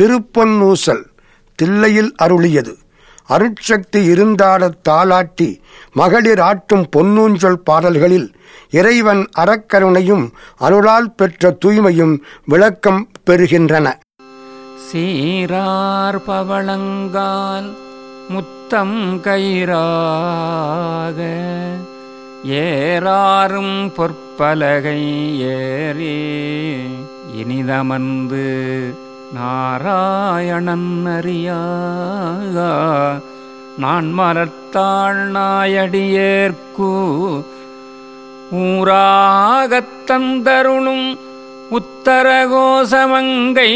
திருப்பொன்னூசல் தில்லையில் அருளியது. அருட்சக்தி இருந்தாடத் தாளாட்டி மகளிர் ஆட்டும் பொன்னூஞ்சொல் பாடல்களில் இறைவன் அறக்கருணையும் அருளால் பெற்ற தூய்மையும் விளக்கம் பெறுகின்றன. சீரார் பவளங்கால் முத்தம் கயிறாக ஏறாரும் பொற்பலகை ஏறி இனிதமர்ந்து நாராயணன் அறியா நான் மலர்த்தாள் நாயடியேற்கு ஊராகத் தந்தருளும் உத்தரகோசமங்கை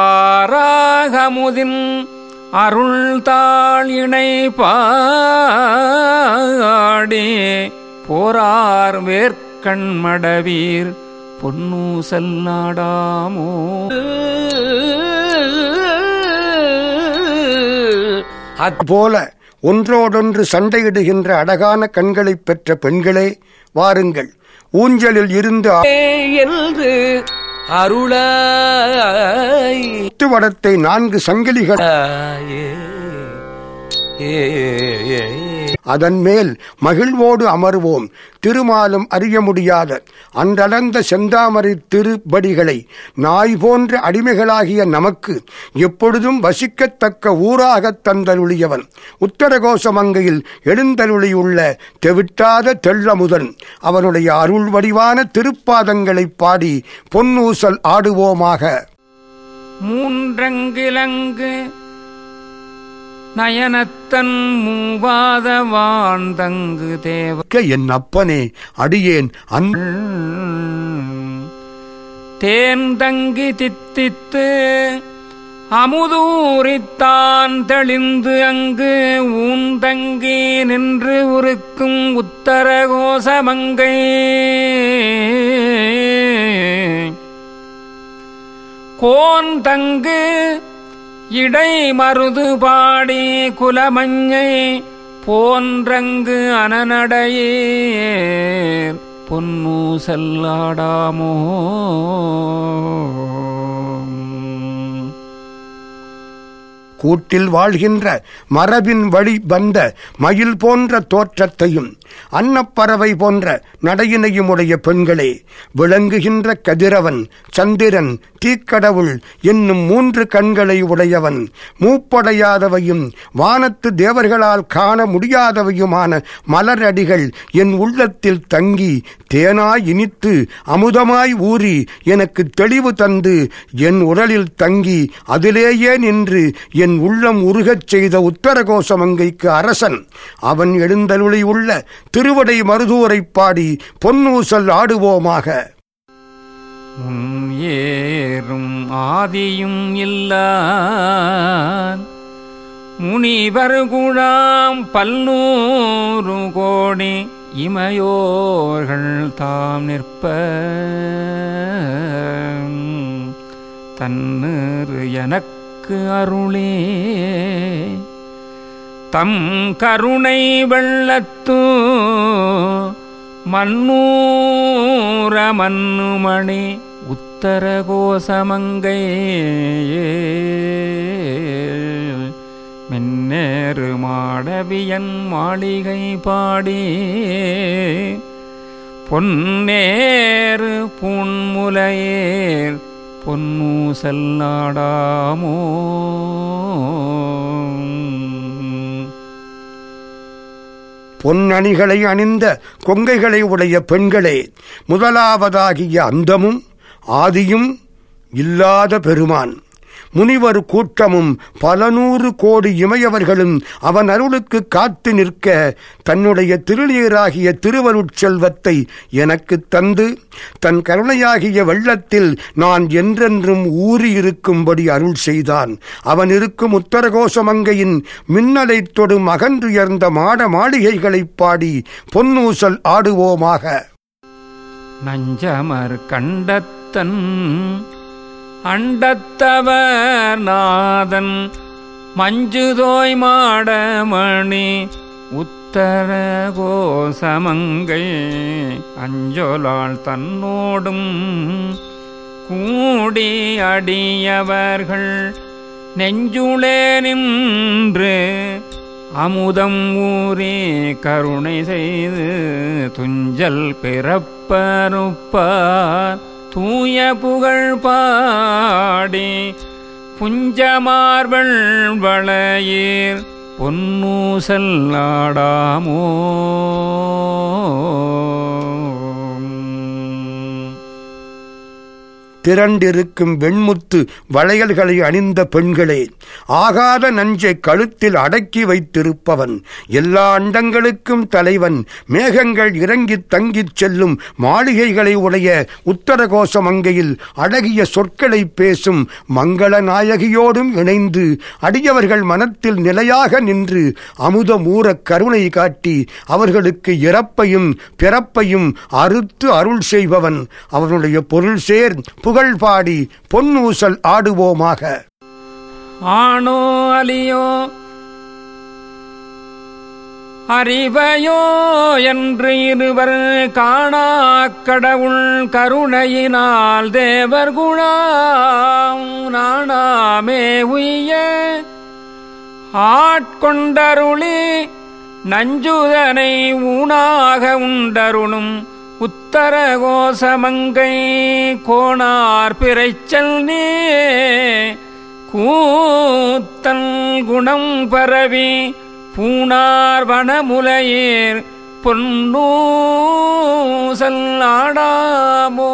ஆராகமுதின் அருள்தாள் இணை பாடி போரார் வேர்க்கண் மடவீர் பொன்னூசல் நாடாமோ? அதுபோல ஒன்றோடொன்று சண்டையிடுகின்ற அழகான கண்களைப் பெற்ற பெண்களே வாருங்கள். ஊஞ்சலில் இருந்து என்று அருளாய். வடத்தை நான்கு சங்கிலிகள் அதன் மேல் மகிழ்வோடு அமர்வோம். திருமாலும் அறிய முடியாத அன்றளந்த செந்தாமரை திருப்படிகளை நாய் போன்ற அடிமைகளாகிய நமக்கு எப்பொழுதும் வசிக்கத்தக்க ஊராகத் தந்தருளியவன். உத்தரகோசமங்கையில் எழுந்தருளியுள்ள தெவிட்டாத தெள்ளமுதன் அவனுடைய அருள் வடிவான திருப்பாதங்களைப் பாடி பொன்னூசல் ஆடுவோமாக. மூன்றங்கிலங்கு நயனத்தன் மூவாத வாழ்ந்தங்கு தேவ என் அப்பனே அடியேன் அன் தேன் தங்கி தித்தித்து அமுதூரித்தான் தெளிந்து அங்கு ஊந்தங்கி நின்று உருக்கும் உத்தரகோசமங்கை. கோன் தங்கு இடை மருது பாடி குலமஞ்சை போன்றங்கு அனநடையே. பொன்னூசல்லாடாமோ கூட்டில் வாழ்கின்ற மரபின் வழி வந்த மயில் போன்ற தோற்றத்தையும் அன்னப்பறவை போன்ற நடையினையும் உடைய பெண்களே விளங்குகின்ற கதிரவன் சந்திரன் தீக்கடவுள் என்னும் மூன்று கண்களை உடையவன் மூப்படையாதவையும் வானத்து தேவர்களால் காண முடியாதவையுமான மலரடிகள் என் உள்ளத்தில் தங்கி தேனாய் இனித்து அமுதமாய் ஊறி எனக்கு தெளிவு தந்து என் உடலில் தங்கி அதிலேயே நின்று என் உள்ளம் உருகச் செய்த உத்தரகோசமங்கைக்கு அரசன். அவன் எழுந்தருளி உள்ள திருவடை மருதூரைப் பாடி பொன்னூசல் ஆடுவோமாக. ஏறும் ஆதியும் இல்ல முனிவர் குழாம் பல்நூறு கோடி இமையோர்கள் தாம் நிற்ப தன்னீர் எனக்கு அருளே. தம் கருணை வெள்ளத்து மன்னூர மன்னுமணி உத்தரகோசமங்கையே நேரு மாடவியன் மாளிகை பாடி பொன்னேறு புன்முலையேர் பொன்னூசல் நாடாமோ. பொன்னணிகளை அணிந்த கொங்கைகளை உடைய பெண்களே முதலாவதாகிய அந்தமும் ஆதியும் இல்லாத பெருமான். முனிவர் கூட்டமும் பல நூறு கோடி இமையவர்களும் அவன் அருளுக்கு காத்து நிற்க தன்னுடைய திருநீராகிய திருவருட்செல்வத்தை எனக்கு தந்து தன் கருணையாகிய வெள்ளத்தில் நான் என்றென்றும் ஊறியிருக்கும்படி அருள் செய்தான். அவன் இருக்கும் உத்தரகோசமங்கையின் மின்னலைத் தொடும் அகன்றுயர்ந்த மாட மாளிகைகளைப் பாடி பொன்னூசல் ஆடுவோமாக. நஞ்சமர் கண்டத்தன் அண்டத்தவர் நாதன் மஞ்சுதோய் மாடமணி உத்தர கோசமங்கை அஞ்சொலாள் தன்னோடும் கூடி அடியவர்கள் நெஞ்சுளே நின்று அமுதம் ஊரே கருணை செய்து துஞ்சல் பிறப்பருப்பார் தூய புகழ் பாடி புஞ்சமார்பள் வளையீர் பொன்னூசல் நாடாமோ. திரண்டிருக்கும் வெண்முத்து வளையல்களை அணிந்த பெண்களே ஆகாத நஞ்சை கழுத்தில் அடக்கி வைத்திருப்பவன் எல்லா அண்டங்களுக்கும் தலைவன் மேகங்கள் இறங்கித் தங்கிச் செல்லும் மாளிகைகளை உடைய உத்தரகோச மங்கையில் அழகிய சொற்களை பேசும் மங்கள நாயகியோடும் இணைந்து அடியவர்கள் மனத்தில் நிலையாக நின்று அமுதமூரக் கருணை காட்டி அவர்களுக்கு இறப்பையும் பிறப்பையும் அறுத்து அருள் செய்பவன். அவனுடைய பொருள் சேர் புகழ் பாடி பொன்னூசல் ஆடுவோமாக. ஆணோ அலியோ அறிவையோ என்று இருவர் காணா கடவுள் கருணையினால் தேவர் குணாம் நாணாமே உய்ய. ஆட்கொண்டருளி நஞ்சுதனை ஊனாக உண்டருளும் உத்தர கோசமங்கை கோணார் பிறைச்சல் நீ கூத்தல் குணம் பரவி பூணார் வனமுலையேர் பொன்னூசல் ஆடாமோ.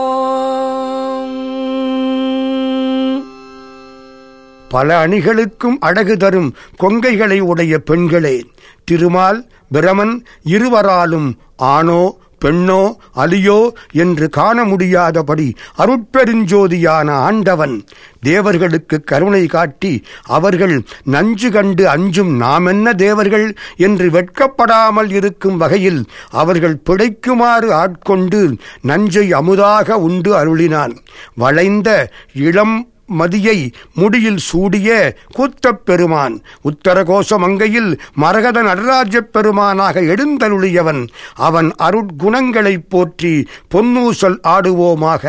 பல அணிகளுக்கும் அழகு தரும் கொங்கைகளை உடைய பெண்களே திருமால் பிரமன் இருவராலும் ஆணோ பெண்ணோ அலியோ என்று காண முடியாதபடி அருட்பெருஞ்சோதியான ஆண்டவன் தேவர்களுக்கு கருணை காட்டி அவர்கள் நஞ்சு கண்டு அஞ்சும் நாமென்ன தேவர்கள் என்று வெட்கப்படாமல் இருக்கும் வகையில் அவர்கள் பிழைக்குமாறு ஆட்கொண்டு நஞ்சை அமுதாக உண்டு அருளினான். வளைந்த இளம் மதியை முடியில் சூடிய கூத்தப் பெருமான் உத்தரகோஷ மங்கையில் மரகத நடராஜப் பெருமானாக எழுந்தருளியவன் அவன் அருட்குணங்களைப் போற்றி பொன்னூசல் ஆடுவோமாக.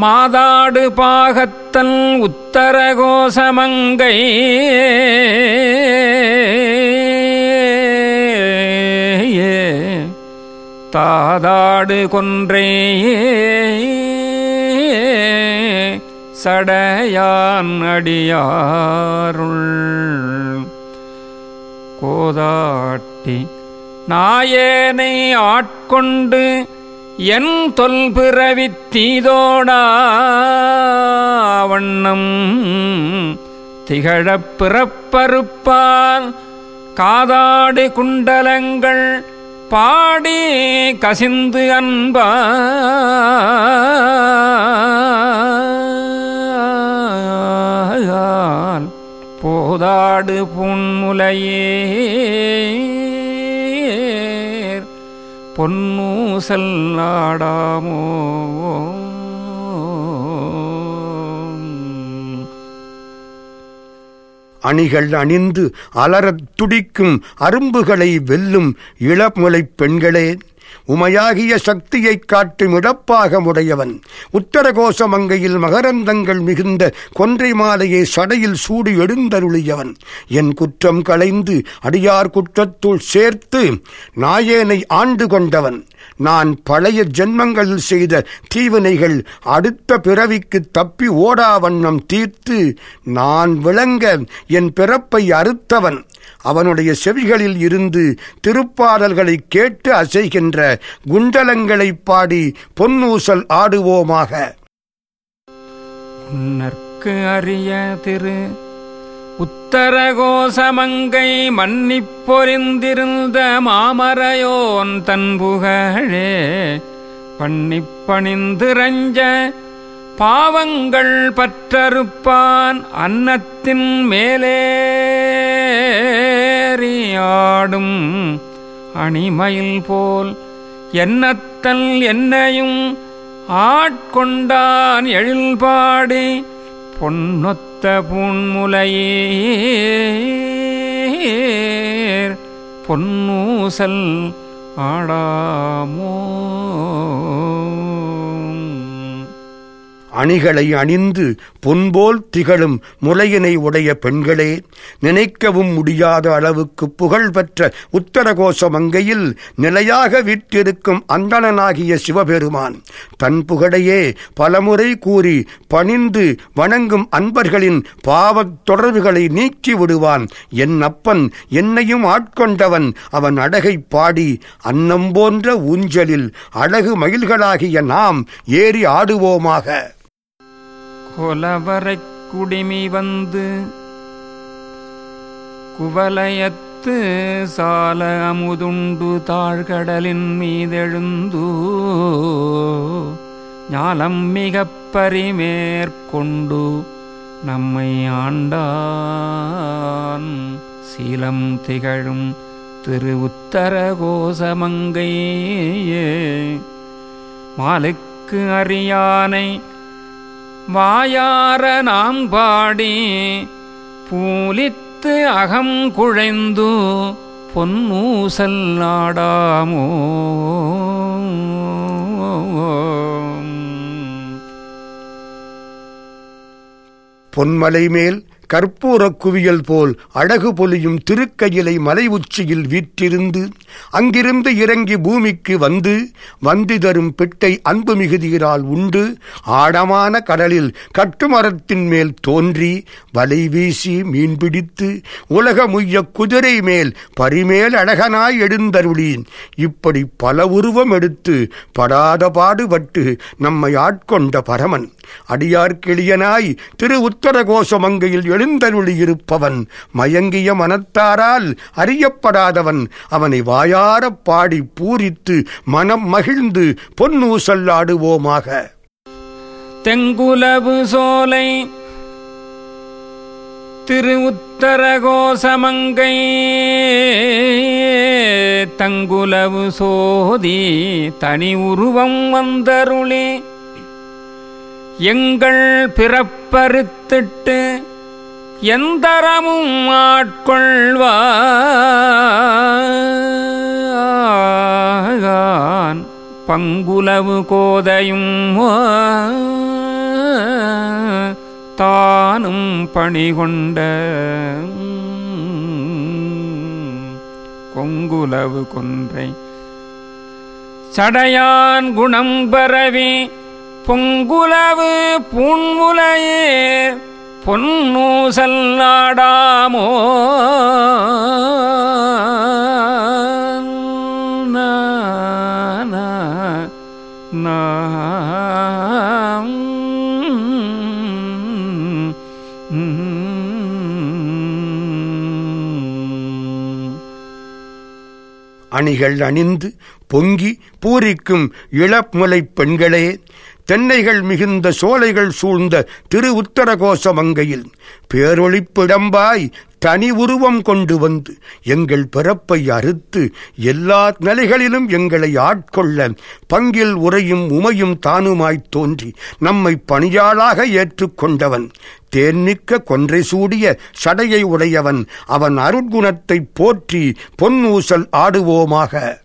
மாதாடு பாகத்தன் உத்தரகோசமங்கை தாதாடு கொன்றே சடையான் அடியாருள். கோதாட்டி நாயேனை ஆட்கொண்டு என் தொல்பிறவித் தீதோடா வண்ணம். திகழப் பிறப்பறுப்பால் காதாடு குண்டலங்கள் பாடி கசிந்து அன்பா. அன்பால் போதாடு புன்முலையேர். பொன்னூசல் நாடாமோ. அணிகள் அணிந்து அலறத் துடிக்கும் அரும்புகளை வெல்லும் இளமுலைப் பெண்களே. உமையாகிய சக்தியைக் காட்டும் இடப்பாகமுடையவன் உத்தரகோச மங்கையில் மகரந்தங்கள் மிகுந்த கொன்றை மாலையை சடையில் சூடி எழுந்தருளியவன் என் குற்றம் களைந்து அடியார் குற்றத்துள் சேர்த்து நாயேனை ஆண்டு கொண்டவன். நான் பழைய ஜென்மங்களில் செய்த தீவினைகள் அடுத்த பிறவிக்கு தப்பி ஓடாவண்ணம் தீர்த்து நான் விளங்க என் பிறப்பை அறுத்தவன். அவனுடைய செவிகளில் இருந்து திருப்பாடல்களை கேட்டு அசைகின்ற குண்டலங்களைப் பாடி பொன்னூசல் ஆடுவோமாக. உன்னற்கு அறிய திரு உத்தரகோசமங்கை மன்னிப்பொறிந்திருந்த மாமரையோன் தன் புகழே பண்ணிப் ரஞ்ச பாவங்கள் பற்றறுப்பான் அன்னத்தின் மேலே. மேலேறியாடும் அணிமயில் போல் என்னத்தல் என்னையும் ஆட்கொண்டான் எழில்பாடி பொன்னொத்த பூண்முலையே பொன்னூசல் ஆடாமோ. அணிகளை அணிந்து பொன்போல் திகழும் முலையினை உடைய பெண்களே நினைக்கவும் முடியாத அளவுக்கு புகழ்பெற்ற உத்தரகோச மங்கையில் நிலையாக விற்றிருக்கும் அந்தணனாகிய சிவபெருமான் தன் புகழையே பலமுறை கூறி பணிந்து வணங்கும் அன்பர்களின் பாவத் தொடர்புகளை நீக்கி விடுவான். என் அப்பன் என்னையும் ஆட்கொண்டவன். அவன் அடகை பாடி அன்னம் போன்ற ஊஞ்சலில் அழகு மயில்களாகிய நாம் ஏறி ஆடுவோமாக. கொலவரைக் குடிமி வந்து குவலயத்து சால அமுதுண்டு தாழ்கடலின் மீதெழுந்து ஞாலம் மிக பரிமேற்கொண்டு நம்மை ஆண்டான். சீலம் திகழும் திரு உத்தர கோசமங்கையே. மாலுக்கு அறியானை வாயார நாம் பாடி பூலித்து அகம் குழைந்து பொன்னூசல் நாடாமோ. பொன்மலை மேல் கற்பூரக் குவியல் போல் அழகு பொலியும் திருக்கையிலை மலை உச்சியில் வீற்றிருந்து அங்கிருந்து இறங்கி பூமிக்கு வந்து வந்து தரும் பிட்டை அன்பு மிகுதியினால் உண்டு ஆழமான கடலில் கட்டுமரத்தின் மேல் தோன்றி வலை வீசி மீன் பிடித்து குதிரை மேல் பரிமேல் அழகனாய் எழுந்தருளீன். இப்படி பல உருவம் எடுத்து படாத பாடுபட்டு நம்மை ஆட்கொண்ட பரமன். அடியார்க்கிளியனாய் திரு உத்தரகோசமங்கையில் எழுந்தருளியிருப்பவன் மயங்கிய மனத்தாரால் அறியப்படாதவன். அவனை வாயாரப் பாடி பூரித்து மனம் மகிழ்ந்து பொன்னூசல் ஆடுவோமாக. தெங்குலவு சோலை திரு உத்தரகோசமங்கை தங்குலவு சோதி தனி உருவம் வந்தருளே எங்கள் பிறப்பறுத்திட்டு எந்தரமும் ஆட்கொள்வான். பங்குலவு கோதையும் தானும் பணிகொண்ட கொங்குலவு கொன்றை. சடையான் குணம் பரவி பொங்குலவு பூண்முலையே பொன்னூசல் நாடாமோ? நா, அணிகள் அணிந்து பொங்கி பூரிக்கும் இளமுலைப் பெண்களே தென்னைகள் மிகுந்த சோலைகள் சூழ்ந்த திரு உத்தரகோச மங்கையில் பேரொழிப்பிடம்பாய் தனி உருவம் கொண்டு வந்து எங்கள் பிறப்பை அறுத்து எல்லா நிலைகளிலும் எங்களை ஆட்கொள்ள பங்கில் உறையும் உமையும் தானுமாய்த் தோன்றி நம்மை பணியாளாக ஏற்றுக்கொண்டவன். தேன்மிக்க கொன்றை சூடிய சடையை உடையவன். அவன் அருட்குணத்தைப் போற்றி பொன்னூசல் ஆடுவோமாக.